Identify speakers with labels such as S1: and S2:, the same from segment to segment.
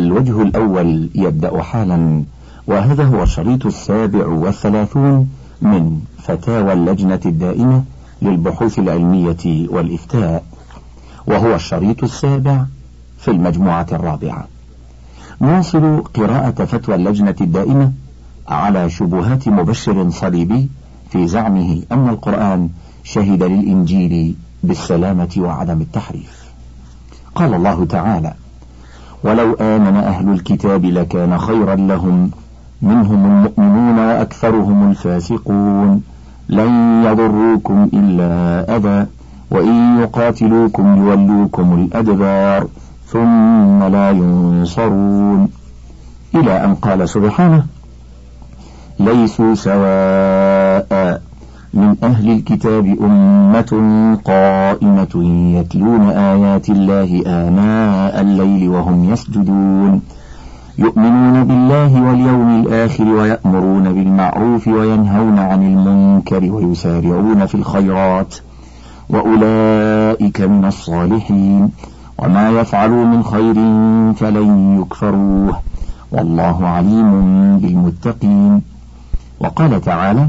S1: الوجه الأول يبدأ حالا وهذا هو الشريط السابع والثلاثون من فتاوى اللجنة الدائمة للبحوث العلمية والإفتاء وهو الشريط السابع في المجموعة الرابعة نواصل قراءة فتوى اللجنة الدائمة على شبهات مبشر صليبي في زعمه أن القرآن شهد للإنجيل بالسلامة وعدم التحريف قال الله تعالى ولو آمن أهل الكتاب لكان خيرا لهم منهم المؤمنون وأكثرهم الفاسقون لن يضروكم إلا أذى وإن يقاتلوكم يولوكم الأدبار ثم لا ينصرون إلى أن قال سبحانه ليسوا سواء من أهل الكتاب أمة قائمة يتلون آيات الله آناء الليل وهم يسجدون يؤمنون بالله واليوم الآخر ويأمرون بالمعروف وينهون عن المنكر ويسارعون في الخيرات وأولئك من الصالحين وما يفعلوا من خير فلن يكفروه والله عليم بالمتقين وقال تعالى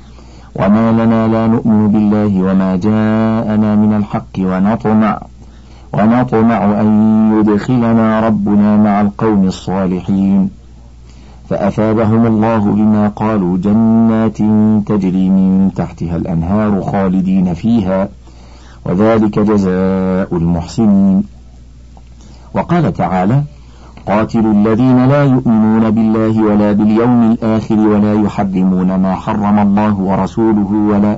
S1: وما لنا لا نؤمن بالله وما جاءنا من الحق ونطمع ونطمع أن يدخلنا ربنا مع القوم الصالحين فأثابهم الله بما قالوا جنات تجري من تحتها الأنهار خالدين فيها وذلك جزاء المحسنين وقال تعالى قاتلوا الذين لا يؤمنون بالله ولا باليوم الآخر ولا يحرمون ما حرم الله ورسوله ولا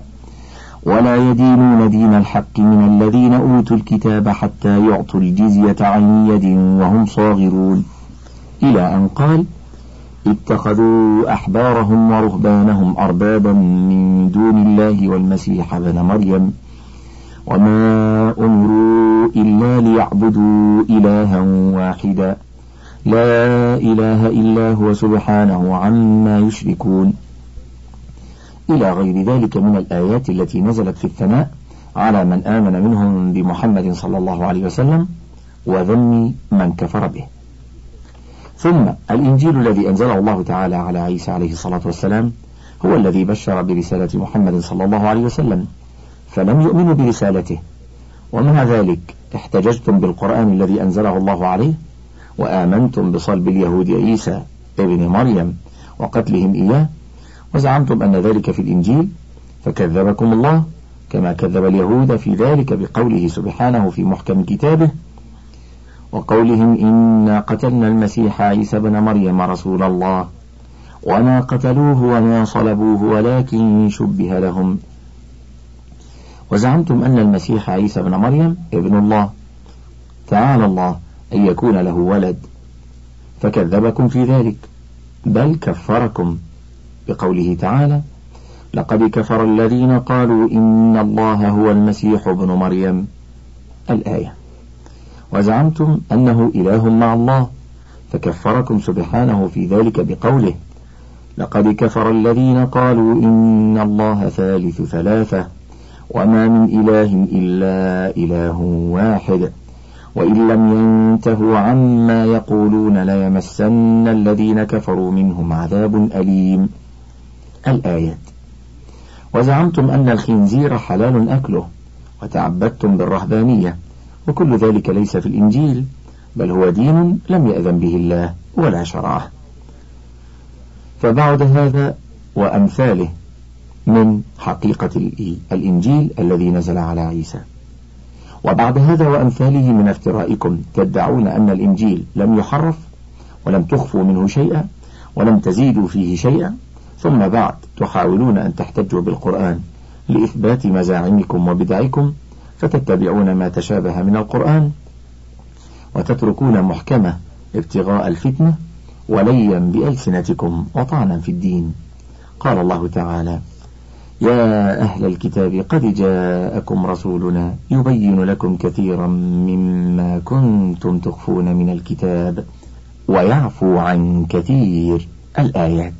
S1: ولا يدينون دين الحق من الذين أوتوا الكتاب حتى يعطوا الجزية عن يد وهم صاغرون إلى أن قال اتخذوا أحبارهم ورهبانهم أربابا من دون الله والمسيح ابن مريم وما أمروا إلا ليعبدوا إلها واحدا لا إله إلا هو سبحانه عما يشركون إلى غير ذلك من الآيات التي نزلت في الثناء على من آمن منهم بمحمد صلى الله عليه وسلم وذم من كفر به ثم الإنجيل الذي أنزله الله تعالى على عيسى عليه الصلاة والسلام هو الذي بشر برسالة محمد صلى الله عليه وسلم فلم يؤمنوا برسالته ومع ذلك احتججتم بالقرآن الذي أنزله الله عليه وآمنتم بصلب اليهود عيسى ابن مريم وقتلهم إياه وزعمتم أن ذلك في الإنجيل فكذبكم الله كما كذب اليهود في ذلك بقوله سبحانه في محكم كتابه وقولهم إنا قتلنا المسيح عيسى بن مريم رسول الله وما قتلوه وما صلبوه ولكن شبه لهم وزعمتم أن المسيح عيسى بن مريم ابن الله تعالى الله أن يكون له ولد فكذبكم في ذلك بل كفركم بقوله تعالى لقد كفر الذين قالوا إن الله هو المسيح ابن مريم الآية وزعمتم أنه إله مع الله فكفركم سبحانه في ذلك بقوله لقد كفر الذين قالوا إن الله ثالث ثلاثة وما من إله إلا إله واحد وإن لم ينتهوا عما يقولون ليمسن الذين كفروا منهم عذاب أليم الآيات وزعمتم أن الخنزير حلال أكله وتعبدتم بالرهبانية وكل ذلك ليس في الإنجيل بل هو دين لم يأذن به الله ولا شرعه فبعد هذا وأمثاله من حقيقة الإنجيل الذي نزل على عيسى وبعد هذا وأمثاله من افترائكم تدعون أن الإنجيل لم يحرف ولم تخفوا منه شيئا ولم تزيدوا فيه شيئا ثم بعد تحاولون أن تحتجوا بالقرآن لإثبات مزاعمكم وبدعكم فتتبعون ما تشابه من القرآن وتتركون محكمة ابتغاء الفتنة وليا بألسنتكم وطعنا في الدين قال الله تعالى يا أهل الكتاب قد جاءكم رسولنا يبين لكم كثيرا مما كنتم تخفون من الكتاب
S2: ويعفو
S1: عن كثير الآيات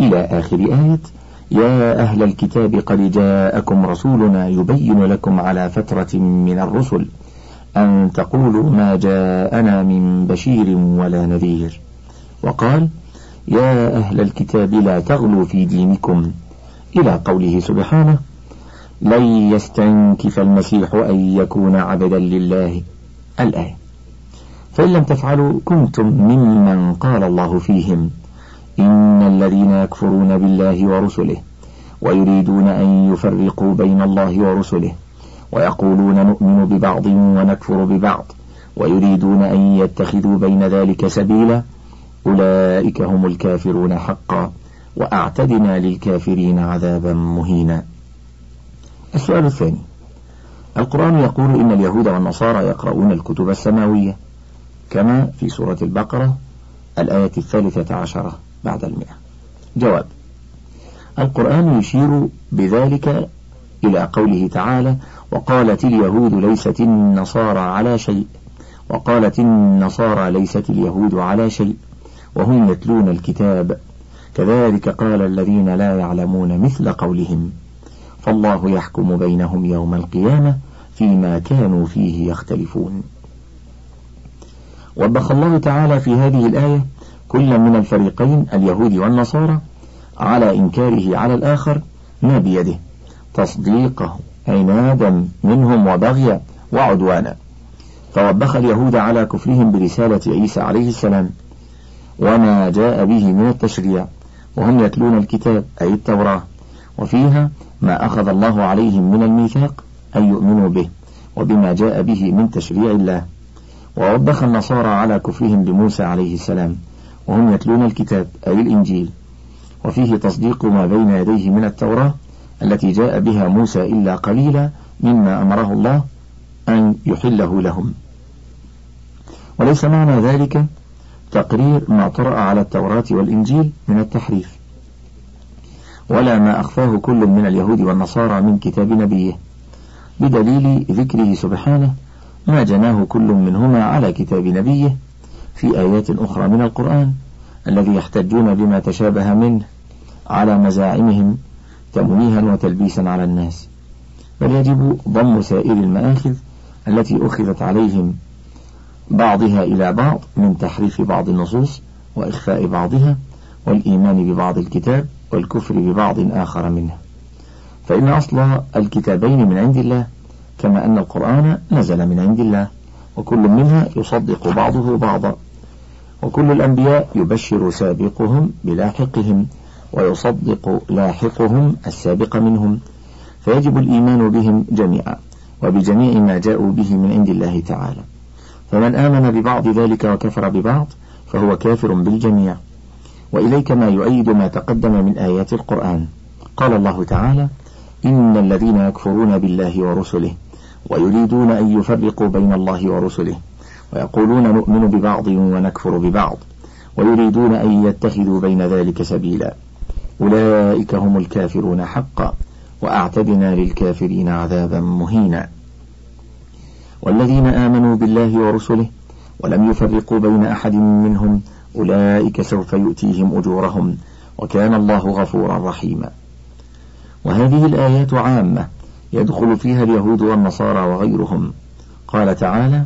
S1: إلى آخر آية يا أهل الكتاب قد جاءكم رسولنا يبين لكم على فترة من الرسل أن تقولوا ما جاءنا من بشير ولا نذير وقال يا أهل الكتاب لا تغلوا في دينكم إلى قوله سبحانه لن يستنكف المسيح أن يكون عبدا لله الآية فإن لم تفعلوا كنتم ممن قال الله فيهم إن الذين يكفرون بالله ورسله ويريدون أن يفرقوا بين الله ورسله ويقولون نؤمن ببعض ونكفر ببعض ويريدون أن يتخذوا بين ذلك سبيلا أولئك هم الكافرون حقا وأعتدنا للكافرين عذابا مهينا السؤال الثاني القرآن يقول إن اليهود والنصارى يقرؤون الكتب السماوية كما في سورة البقرة الآية الثالثة عشرة بعد المئة جواب القرآن يشير بذلك إلى قوله تعالى وقالت اليهود ليست النصارى على شيء وقالت النصارى ليست اليهود على شيء وهم يتلون الكتاب كذلك قال الذين لا يعلمون مثل قولهم فالله يحكم بينهم يوم القيامة فيما كانوا فيه يختلفون وبخ الله تعالى في هذه الآية كل من الفريقين اليهود والنصارى على إنكاره على الآخر ما بيده تصديقه عنادا منهم وبغيا وعدوانا فوبخ اليهود على كفرهم برسالة عيسى عليه السلام وما جاء به من التشريع وهم يتلون الكتاب أي التوراة وفيها ما أخذ الله عليهم من الميثاق أن يؤمنوا به وبما جاء به من تشريع الله ووبخ النصارى على كفرهم بموسى عليه السلام وهم يتلون الكتاب أي الإنجيل وفيه تصديق ما بين يديه من التوراة التي جاء بها موسى إلا قليلا مما أمره الله أن يحله لهم وليس معنى ذلك تقرير ما طرأ على التوراة والإنجيل من التحريف ولا ما أخفاه كل من اليهود والنصارى من كتاب نبيه بدليل ذكره سبحانه ما جناه كل منهما على كتاب نبيه في آيات أخرى من القرآن الذي يحتجون بما تشابه منه على مزاعمهم تمويها وتلبيسا على الناس بل يجب ضم سائر المآخذ التي أخذت عليهم بعضها إلى بعض من تحريف بعض النصوص وإخفاء بعضها والإيمان ببعض الكتاب والكفر ببعض آخر منه فإن أصل الكتابين من عند الله كما أن القرآن نزل من عند الله وكل منها يصدق بعضه بعضا وكل الأنبياء يبشر سابقهم بلاحقهم ويصدق لاحقهم السابق منهم فيجب الإيمان بهم جميعا وبجميع ما جاءوا به من عند الله تعالى فمن آمن ببعض ذلك وكفر ببعض فهو كافر بالجميع وإليك ما يؤيد ما تقدم من آيات القرآن قال الله تعالى إن الذين يكفرون بالله ورسله ويريدون أن يفرقوا بين الله ورسله ويقولون نؤمن ببعض ونكفر ببعض ويريدون أن يتخذوا بين ذلك سبيلا أولئك هم الكافرون حقا وأعتدنا للكافرين عذابا مهينا والذين آمنوا بالله ورسله ولم يفرقوا بين أحد منهم أولئك سوف يؤتيهم أجورهم وكان الله غفورا رحيما وهذه الآيات عامة يدخل فيها اليهود والنصارى وغيرهم قال تعالى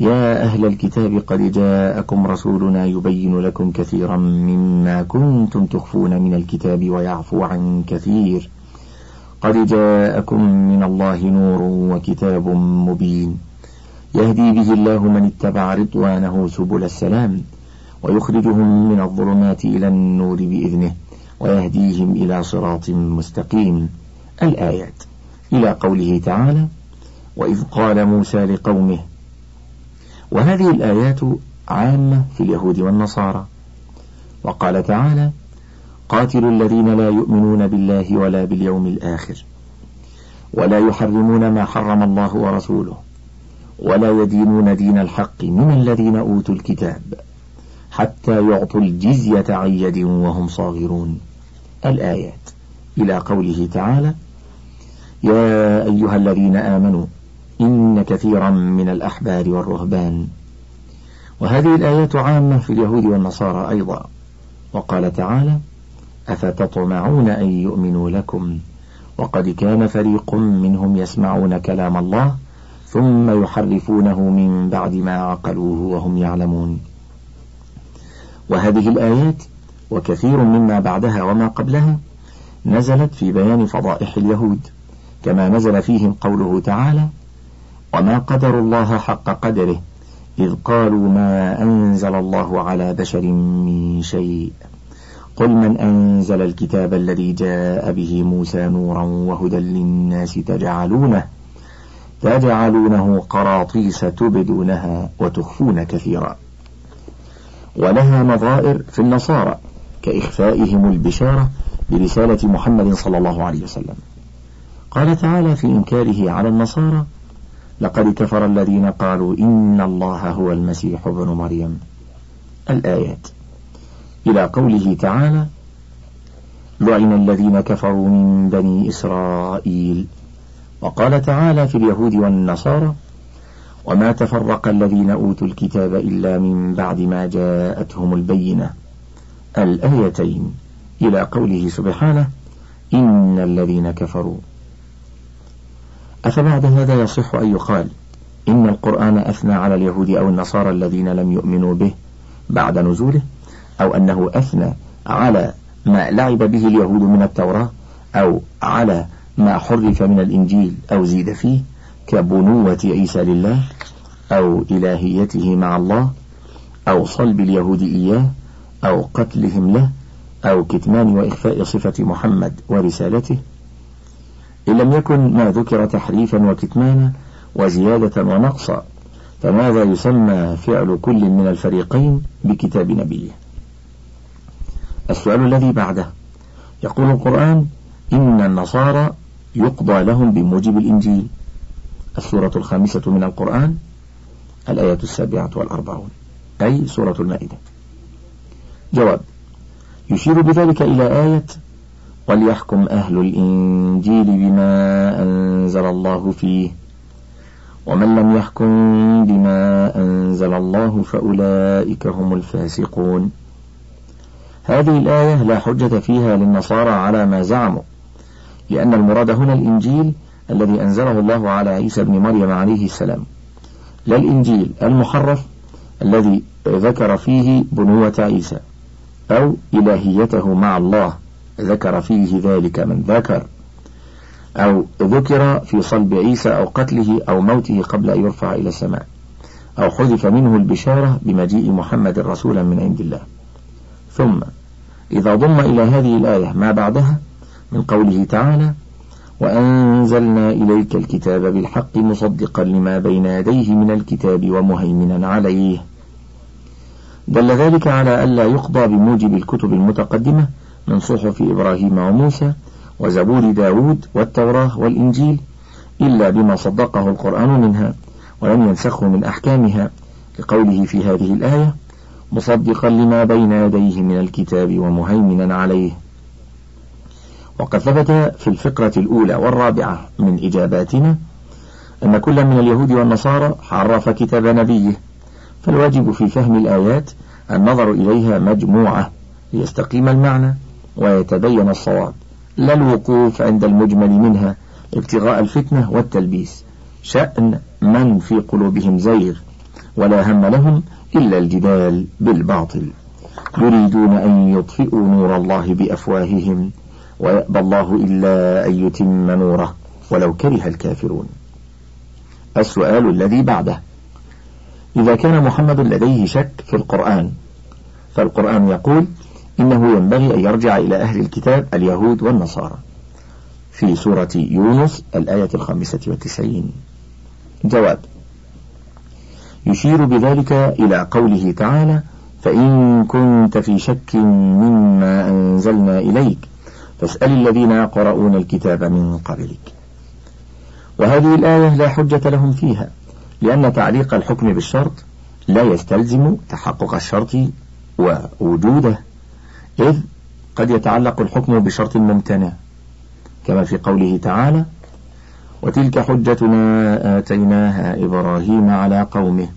S1: يا أهل الكتاب قد جاءكم رسولنا يبين لكم كثيرا مما كنتم تخفون من الكتاب ويعفو عن كثير قد جاءكم من الله نور وكتاب مبين يهدي به الله من اتبع رضوانه سبل السلام ويخرجهم من الظلمات إلى النور بإذنه ويهديهم إلى صراط مستقيم الآيات إلى قوله تعالى وإذ قال موسى لقومه وهذه الآيات عامة في اليهود والنصارى وقال تعالى قاتلوا الذين لا يؤمنون بالله ولا باليوم الآخر ولا يحرمون ما حرم الله ورسوله ولا يدينون دين الحق من الذين أوتوا الكتاب حتى يعطوا الجزية عن يد وهم صاغرون الآيات إلى قوله تعالى يا أيها الذين آمنوا إن كثيرا من الأحبار والرهبان وهذه الآيات عامة في اليهود والنصارى أيضا وقال تعالى أفتطمعون أن يؤمنوا لكم وقد كان فريق منهم يسمعون كلام الله ثم يحرفونه من بعد ما عقلوه وهم يعلمون وهذه الآيات وكثير مما بعدها وما قبلها نزلت في بيان فضائح اليهود كما نزل فيهم قوله تعالى وما قدر الله حق قدره إذ قالوا ما أنزل الله على بشر من شيء قل من أنزل الكتاب الذي جاء به موسى نورا وهدى للناس تجعلونه تجعلونه قراطيس تبدونها وتخفون كثيرا ولها نظائر في النصارى كإخفائهم البشارة برسالة محمد صلى الله عليه وسلم قال تعالى في إنكاره على النصارى لقد كفر الذين قالوا إن الله هو المسيح ابن مريم الآيات إلى قوله تعالى لعن الذين كفروا من بني إسرائيل وقال تعالى في اليهود والنصارى وما تفرق الذين أوتوا الكتاب إلا من بعد ما جاءتهم البينة الآيتين إلى قوله سبحانه إن الذين كفروا أفبعد هذا يصح أن يقال إن القرآن أثنى على اليهود أو النصارى الذين لم يؤمنوا به بعد نزوله أو أنه أثنى على ما لعب به اليهود من التوراة أو على ما حرف من الإنجيل أو زيد فيه كبنوة عيسى لله أو إلهيته مع الله أو صلب اليهود إياه أو قتلهم له أو كتمان وإخفاء صفة محمد ورسالته إن لم يكن ما ذكر تحريفا وكتمانا وزيادة ونقصا فماذا يسمى فعل كل من الفريقين بكتاب نبيه السؤال الذي بعده يقول القرآن إن النصارى يقضى لهم بموجب الإنجيل السورة الخامسة من القرآن الآية السابعة والأربعون أي سورة المائدة جواب يشير بذلك إلى آية وليحكم أهل الإنجيل بما أنزل الله فيه ومن لم يحكم بما أنزل الله فأولئك هم الفاسقون هذه الآية لا حجة فيها للنصارى على ما زعموا لأن المراد هنا الإنجيل الذي أنزله الله على عيسى بن مريم عليه السلام لا الإنجيل المحرف الذي ذكر فيه بنوة عيسى أو إلهيته مع الله ذكر فيه ذلك من ذكر أو ذكر في صلب عيسى أو قتله أو موته قبل أن يرفع إلى السماء أو حذف منه البشارة بمجيء محمد رسولا من عند الله ثم إذا ضم إلى هذه الآية ما بعدها من قوله تعالى وأنزلنا إليك الكتاب بالحق مصدقا لما بين يديه من الكتاب ومهيمنا عليه دل ذلك على ألا يقضى بموجب الكتب المتقدمة من صحف إبراهيم وموسى وزبور داود والتوراة والإنجيل إلا بما صدقه القرآن منها ولم ينسخه من أحكامها لقوله في هذه الآية مصدقا لما بين يديه من الكتاب ومهيمنا عليه وقد ثبت في الفقرة الأولى والرابعة من إجاباتنا أن كل من اليهود والنصارى حرف كتاب نبيه فالواجب في فهم الآيات النظر إليها مجموعة ليستقيم المعنى ويتبين الصواب لا الوقوف عند المجمل منها ابتغاء الفتنة والتلبيس شأن من في قلوبهم زيغ ولا هم لهم إلا الجدال بالباطل يريدون أن يطفئوا نور الله بأفواههم ويأبى الله إلا أن يتم نوره ولو كره الكافرون السؤال الذي بعده إذا كان محمد لديه شك في القرآن فالقرآن يقول إنه ينبغي أن يرجع إلى أهل الكتاب اليهود والنصارى في سورة يونس الآية الخامسة والتسعين جواب يشير بذلك إلى قوله تعالى فإن كنت في شك مما أنزلنا إليك فاسأل الذين يقرؤون الكتاب من قبلك وهذه الآية لا حجة لهم فيها لأن تعليق الحكم بالشرط لا يستلزم تحقق الشرط ووجوده إذ قد يتعلق الحكم بشرط ممتنع كما في قوله تعالى وتلك حجتنا آتيناها إبراهيم على قومه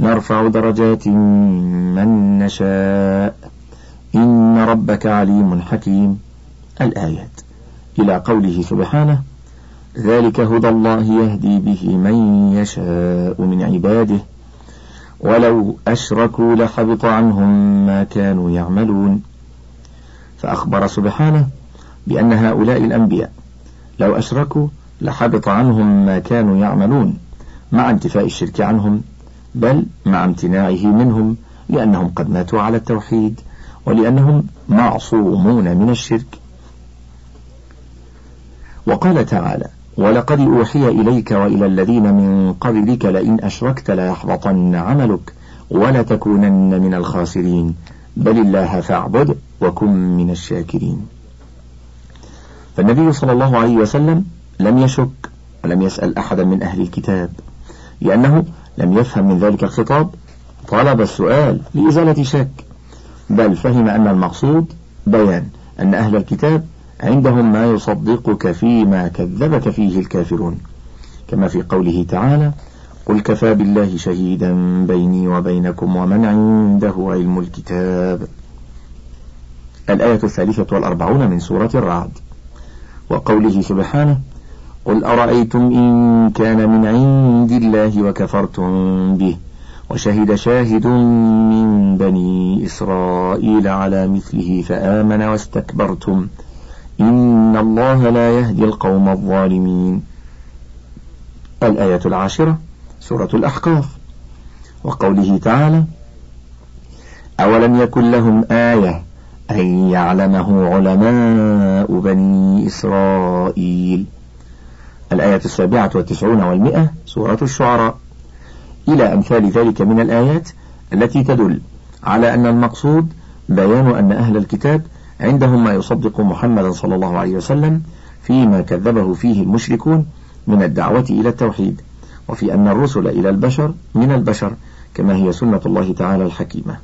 S1: نرفع درجات من نشاء إن ربك عليم حكيم الآيات إلى قوله سبحانه ذلك هدى الله يهدي به من يشاء من عباده ولو أشركوا لحبط عنهم ما كانوا يعملون فأخبر سبحانه بأن هؤلاء الأنبياء لو أشركوا لحبط عنهم ما كانوا يعملون مع انتفاء الشرك عنهم بل مع امتناعه منهم لأنهم قد ماتوا على التوحيد ولأنهم معصومون من الشرك وقال تعالى ولقد أوحي إليك وإلى الذين من قبلك لئن أشركت ليحبطن عملك ولتكونن من الخاسرين بل الله فاعبد وكن من الشاكرين فالنبي صلى الله عليه وسلم لم يشك ولم يسأل أحدا من أهل الكتاب لأنه لم يفهم من ذلك الخطاب طلب السؤال لإزالة شك بل فهم أن المقصود بيان أن أهل الكتاب عندهم ما يصدقك فيما كذبك فيه الكافرون كما في قوله تعالى قل كفى بالله شهيدا بيني وبينكم ومن عنده علم الكتاب الآية الثالثة والأربعون من سورة الرعد وقوله سبحانه قل أرأيتم إن كان من عند الله وكفرتم به وشهد شاهد من بني إسرائيل على مثله فآمن واستكبرتم إن الله لا يهدي القوم الظالمين الآية العاشرة سورة الأحقاف وقوله تعالى أولم يكن لهم آية أن يعلمه علماء بني إسرائيل الآية السابعة والتسعون والمئة سورة الشعراء إلى أمثال ذلك من الآيات التي تدل على أن المقصود بيان أن أهل الكتاب عندهم ما يصدق محمدا صلى الله عليه وسلم فيما كذبه فيه المشركون من الدعوة إلى التوحيد وفي أن الرسل إلى البشر من البشر كما هي سنة الله تعالى الحكيمة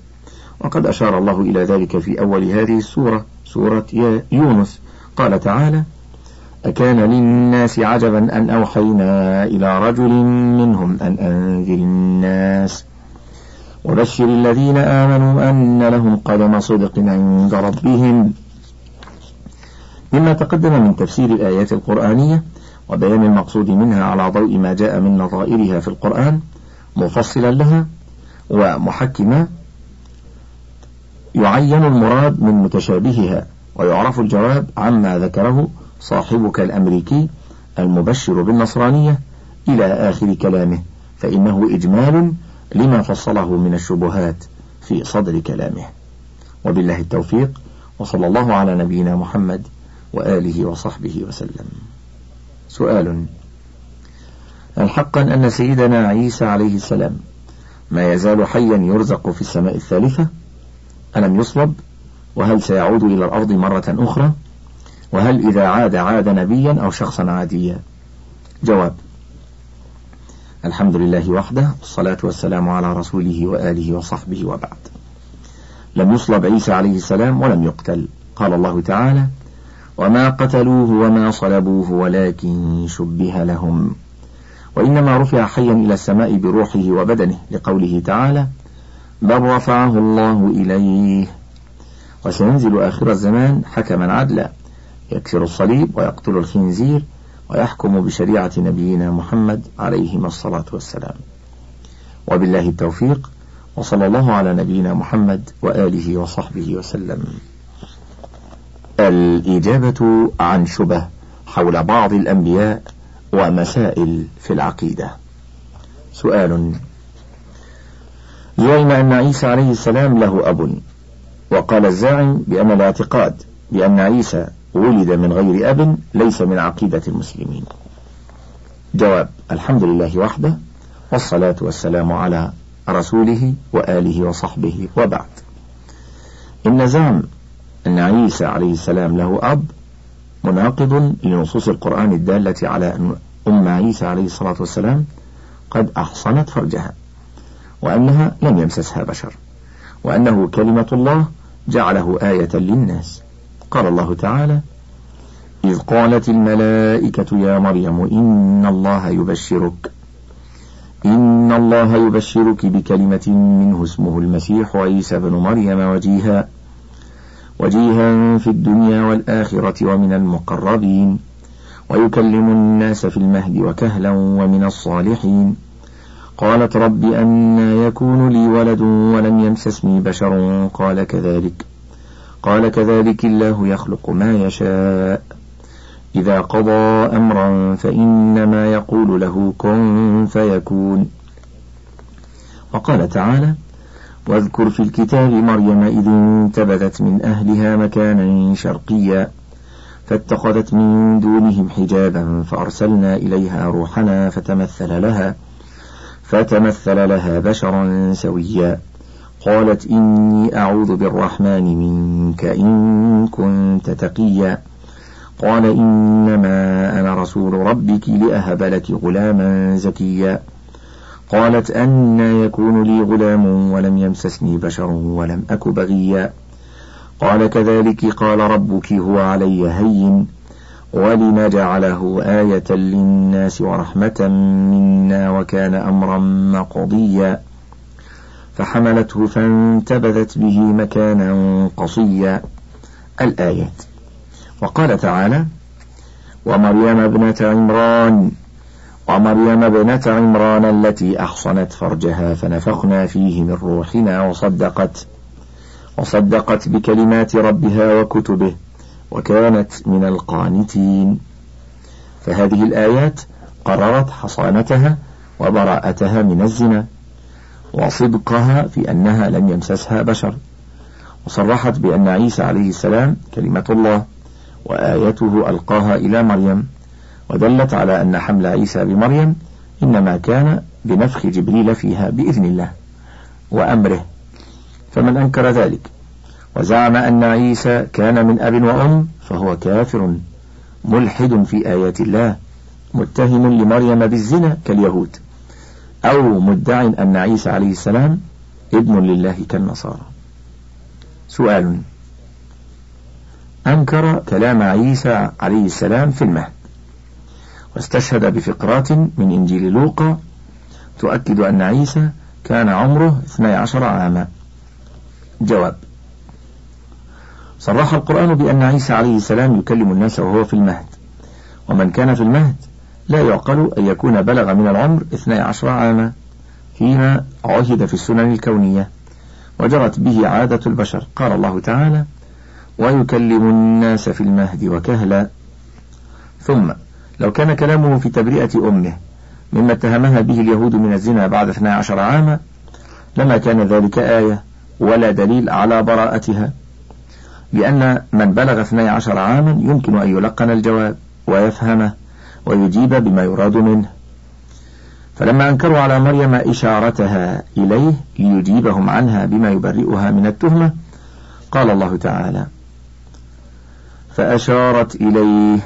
S1: وقد أشار الله إلى ذلك في أول هذه السورة سورة يونس قال تعالى أكان للناس عجبا أن أوحينا إلى رجل منهم أن أنذر الناس ۖ وبشر الذين آمنوا أن لهم قدم صدق عند ربهم مما تقدم من تفسير الآيات القرآنية وبيان المقصود منها على ضوء ما جاء من نظائرها في القرآن مفصلا لها ومحكما يعين المراد من متشابهها ويعرف الجواب عما ذكره صاحبك الأمريكي المبشر بالنصرانية إلى آخر كلامه فإنه إجمال لما فصله من الشبهات في صدر كلامه وبالله التوفيق وصلى الله على نبينا محمد وآله وصحبه وسلم سؤال هل حقا أن سيدنا عيسى عليه السلام ما يزال حيا يرزق في السماء الثالثة ألم يصلب وهل سيعود إلى الأرض مرة أخرى وهل إذا عاد عاد نبيا أو شخصا عاديا جواب الحمد لله وحده والصلاة والسلام على رسوله وآله وصحبه وبعد لم يصلب عيسى عليه السلام ولم يقتل قال الله تعالى وما قتلوه وما صلبوه ولكن شبه لهم وإنما رفع حيا إلى السماء بروحه وبدنه لقوله تعالى بل رفعه الله إليه وسينزل آخر الزمان حكما عدلا يكسر الصليب ويقتل الخنزير ويحكم بشريعة نبينا محمد عليهما الصلاة والسلام وبالله التوفيق وصلى الله على نبينا محمد وآله وصحبه وسلم الإجابة عن شبه حول بعض الأنبياء ومسائل في العقيدة سؤال زعم أن عيسى عليه السلام له أب وقال الزاعم بأن الاعتقاد بأن عيسى ولد من غير أب ليس من عقيدة المسلمين جواب الحمد لله وحده والصلاة والسلام على رسوله وآله وصحبه وبعد إن زعم أن عيسى عليه السلام له أب مناقض لنصوص القرآن الدالة على أن أم عيسى عليه الصلاة والسلام قد أحصنت فرجها وأنها لم يمسسها بشر وأنه كلمة الله جعله آية للناس قال الله تعالى إذ قالت الملائكة يا مريم إن الله يبشرك إن الله يبشرك بكلمة منه اسمه المسيح عيسى بن مريم وجيها وجيها في الدنيا والآخرة ومن المقربين ويكلم الناس في المهد وكهلا ومن الصالحين قالت رب أنا يكون لي ولد ولم يمسسني بشر قال كذلك قال كذلك الله يخلق ما يشاء إذا قضى أمرا فإنما يقول له كن فيكون وقال تعالى واذكر في الكتاب مريم إذ انتبذت من أهلها مكانا شرقيا فاتخذت من دونهم حجابا فأرسلنا إليها روحنا فتمثل لها فتمثل لها بشرا سويا قالت إني أعوذ بالرحمن منك إن كنت تقيا قال إنما أنا رسول ربك لأهب لك غلاما زكيا قالت أنى يكون لي غلام ولم يمسسني بشر ولم أك بغيا قال كذلك قال ربك هو علي هين ولما جعله آية للناس ورحمة منا وكان أمرا مقضيا فحملته فانتبذت به مكانا قصيا الآيات وقال تعالى ومريم ابنة عمران ومريم ابنة عمران التي أحصنت فرجها فنفخنا فيه من روحنا وصدقت وصدقت بكلمات ربها وكتبه وكانت من القانتين فهذه الآيات قررت حصانتها وبراءتها من الزنا وصدقها في أنها لم يمسسها بشر وصرحت بأن عيسى عليه السلام كلمة الله وآيته ألقاها إلى مريم ودلت على أن حمل عيسى بمريم إنما كان بنفخ جبريل فيها بإذن الله وأمره فمن أنكر ذلك وزعم أن عيسى كان من أب وأم فهو كافر ملحد في آيات الله متهم لمريم بالزنا كاليهود أو مدع أن عيسى عليه السلام ابن لله كالنصارى سؤال أنكر كلام عيسى عليه السلام في المهد واستشهد بفقرات من إنجيل لوقا تؤكد أن عيسى كان عمره 12 عاما جواب صرح القرآن بأن عيسى عليه السلام يكلم الناس وهو في المهد ومن كان في المهد لا يعقل أن يكون بلغ من العمر 12 عاما فيما عهد في السنن الكونية وجرت به عادة البشر قال الله تعالى ويكلم الناس في المهد وكهلا ثم لو كان كلامه في تبرئة أمه مما اتهمها به اليهود من الزنا بعد 12 عاما لما كان ذلك آية ولا دليل على براءتها لأن من بلغ 12 عاما يمكن أن يلقن الجواب ويفهمه ويجيب بما يراد منه فلما أنكروا على مريم إشارتها إليه ليجيبهم عنها بما يبرئها من التهمة قال الله تعالى فأشارت إليه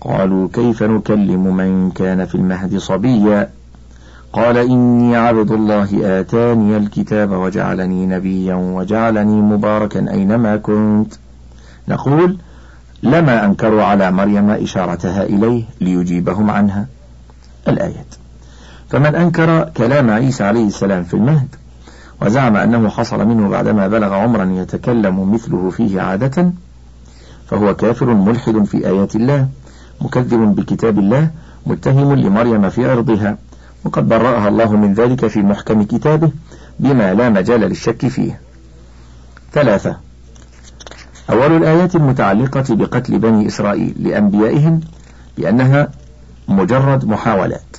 S1: قالوا كيف نكلم من كان في المهد صبيا قال إني عبد الله آتاني الكتاب وجعلني نبيا وجعلني مباركا أينما كنت نقول لما أنكروا على مريم إشارتها إليه ليجيبهم عنها الآيات فمن أنكر كلام عيسى عليه السلام في المهد وزعم أنه حصل منه بعدما بلغ عمرا يتكلم مثله فيه عادة فهو كافر ملحد في آيات الله مكذب بكتاب الله متهم لمريم في عرضها وقد برأها الله من ذلك في محكم كتابه بما لا مجال للشك فيه ثلاثة أول الآيات المتعلقة بقتل بني إسرائيل لأنبيائهم بأنها مجرد محاولات.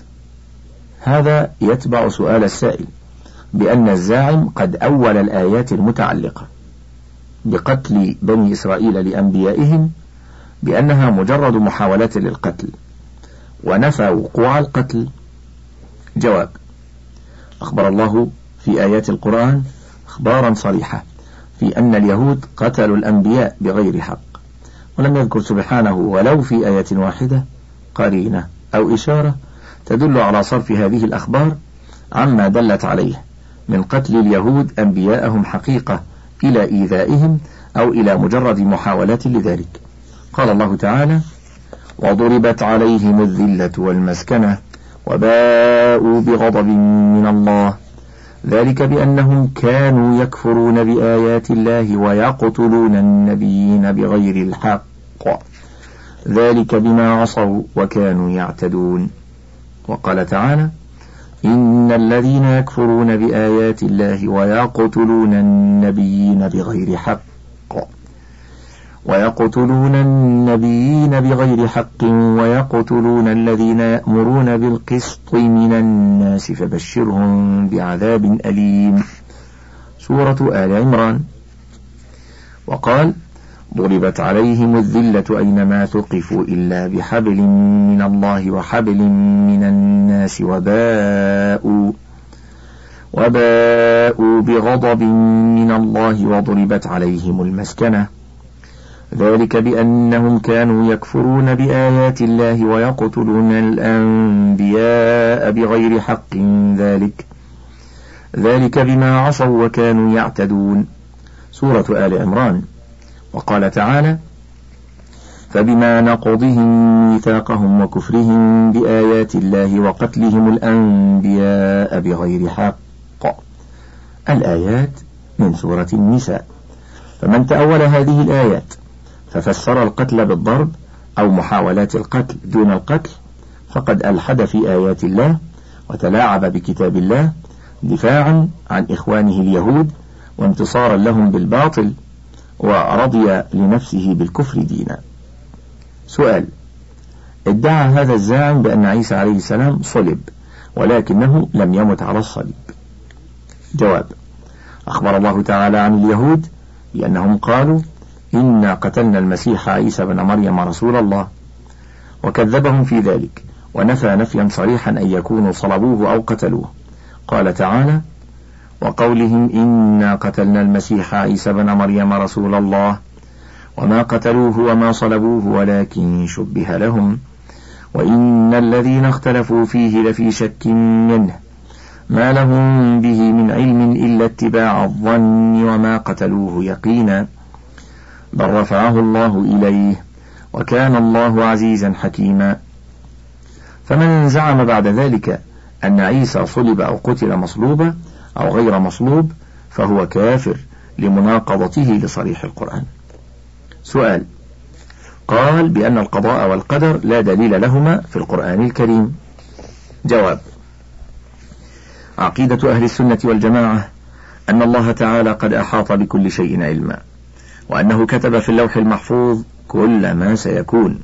S1: هذا يتبع سؤال السائل بأن الزاعم قد أول الآيات المتعلقة بقتل بني إسرائيل لأنبيائهم بأنها مجرد محاولات للقتل، ونفى وقوع القتل. جواب: أخبر الله في آيات القرآن إخبارا صريحا في أن اليهود قتلوا الأنبياء بغير حق ولم يذكر سبحانه ولو في آية واحدة قرينة أو إشارة تدل على صرف هذه الأخبار عما دلت عليه من قتل اليهود أنبياءهم حقيقة إلى إيذائهم أو إلى مجرد محاولات لذلك قال الله تعالى وضربت عليهم الذلة والمسكنة وباءوا بغضب من الله ذلك بأنهم كانوا يكفرون بآيات الله ويقتلون النبيين بغير الحق ذلك بما عصوا وكانوا يعتدون وقال تعالى إن الذين يكفرون بآيات الله ويقتلون النبيين بغير حق ويقتلون النبيين بغير حق ويقتلون الذين يأمرون بالقسط من الناس فبشرهم بعذاب أليم سورة آل عمران وقال ضربت عليهم الذلة أينما ثقفوا إلا بحبل من الله وحبل من الناس وباءوا وباءوا بغضب من الله وضربت عليهم المسكنه ذلك بأنهم كانوا يكفرون بآيات الله ويقتلون الأنبياء بغير حق ذلك ذلك بما عصوا وكانوا يعتدون سورة آل عمران وقال تعالى فبما نقضهم ميثاقهم وكفرهم بآيات الله وقتلهم الأنبياء بغير حق الآيات من سورة النساء فمن تأول هذه الآيات ففسر القتل بالضرب أو محاولات القتل دون القتل فقد ألحد في آيات الله وتلاعب بكتاب الله دفاعا عن إخوانه اليهود وانتصارا لهم بالباطل ورضي لنفسه بالكفر دينا سؤال ادعى هذا الزاعم بأن عيسى عليه السلام صلب ولكنه لم يمت على الصليب جواب أخبر الله تعالى عن اليهود بأنهم قالوا إنا قتلنا المسيح عيسى بن مريم رسول الله وكذبهم في ذلك ونفى نفيا صريحا أن يكونوا صلبوه أو قتلوه قال تعالى وقولهم إنا قتلنا المسيح عيسى بن مريم رسول الله وما قتلوه وما صلبوه ولكن شبه لهم وإن الذين اختلفوا فيه لفي شك منه ما لهم به من علم إلا اتباع الظن وما قتلوه يقينا بل رفعه الله إليه وكان الله عزيزا حكيما فمن زعم بعد ذلك أن عيسى صلب أو قتل مصلوبا أو غير مصلوب فهو كافر لمناقضته لصريح القرآن سؤال قال بأن القضاء والقدر لا دليل لهما في القرآن الكريم جواب عقيدة أهل السنة والجماعة أن الله تعالى قد أحاط بكل شيء علما وأنه كتب في اللوح المحفوظ كل ما سيكون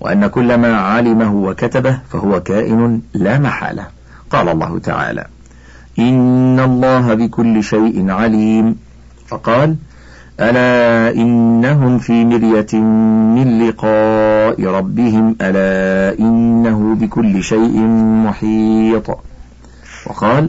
S1: وأن كل ما علمه وكتبه فهو كائن لا محالة قال الله تعالى إن الله بكل شيء عليم فقال ألا إنهم في مرية من لقاء ربهم ألا إنه بكل شيء محيط وقال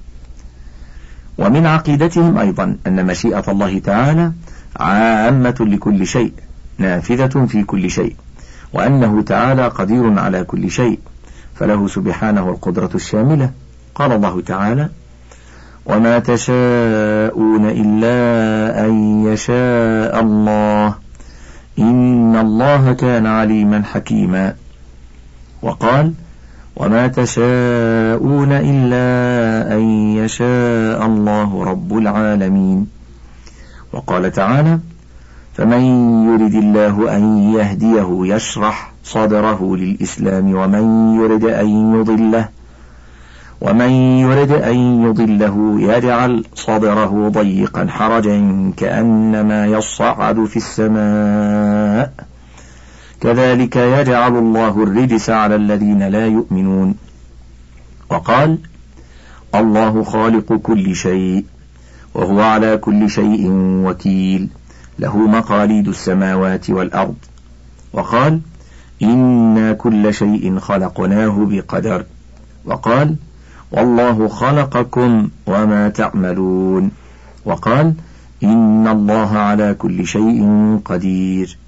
S1: ومن عقيدتهم أيضا أن مشيئة الله تعالى عامة لكل شيء نافذة في كل شيء وأنه تعالى قدير على كل شيء فله سبحانه القدرة الشاملة قال الله تعالى وما تشاءون إلا أن يشاء الله إن الله كان عليما حكيما وقال وما تشاءون إلا أن يشاء الله رب العالمين وقال تعالى فمن يرد الله أن يهديه يشرح صدره للإسلام ومن يرد أن يضله ومن يرد أن يضله يجعل صدره ضيقا حرجا كأنما يصعد في السماء كذلك يجعل الله الرجس على الذين لا يؤمنون وقال الله خالق كل شيء وهو على كل شيء وكيل له مقاليد السماوات والارض وقال انا كل شيء خلقناه بقدر وقال والله خلقكم وما تعملون وقال ان الله على كل شيء قدير